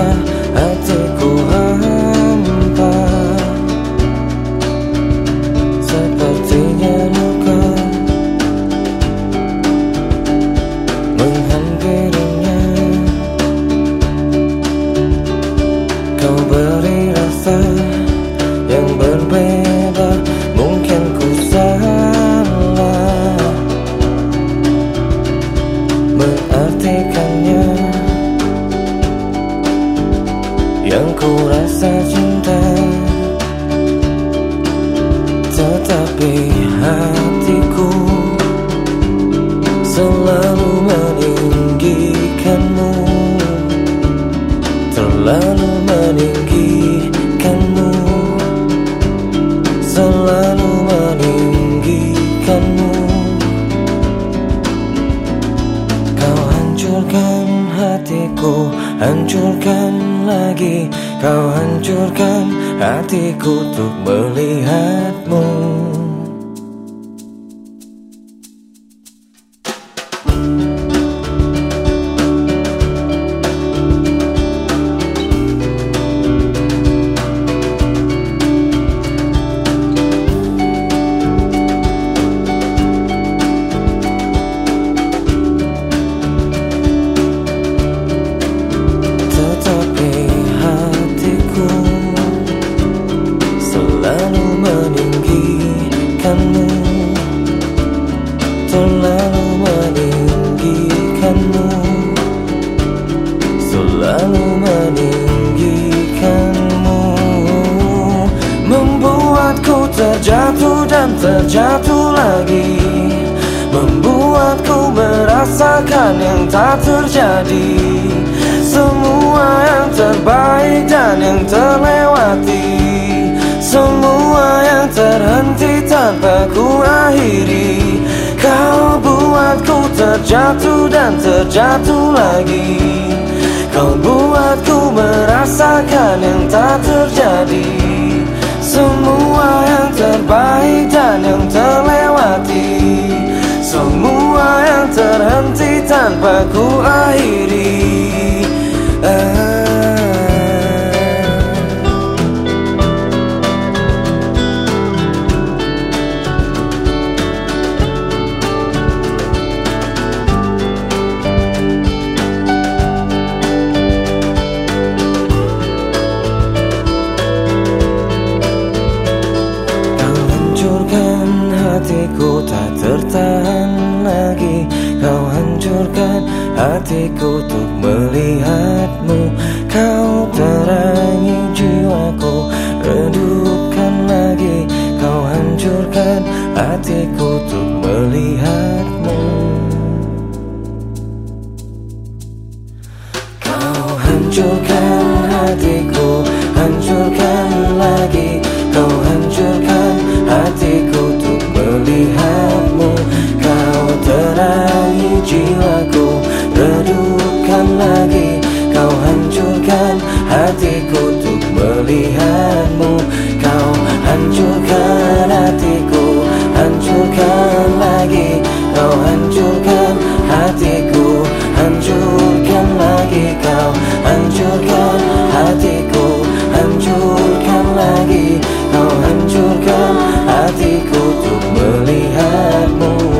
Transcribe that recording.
가 ku rasa cinta. Tetapi hatiku Selalu meninggikanmu. Terlalu meninggikanmu. Selalu meninggikanmu. Kau hancurkan hatiku Hancurkan lagi Kau hancurkan hatiku Untuk melihatmu Selalu meninggikanmu. Membuatku terjatuh dan terjatuh lagi. Membuatku merasakan yang tak terjadi. Semua yang terbaik dan yang terlewati. Semua yang terhenti tanpa ku akhiri. Kau buatku terjatuh dan terjatuh lagi Kau buatku merasakan yang tak terjadi. Semua yang terbaik dan yang terlewati. Semua yang terhenti tanpa ku akhiri. Ah. Hatiku untuk melihatmu. Kau terangi jiwaku redupkan lagi. Kau hancurkan hatiku untuk melihatmu amor.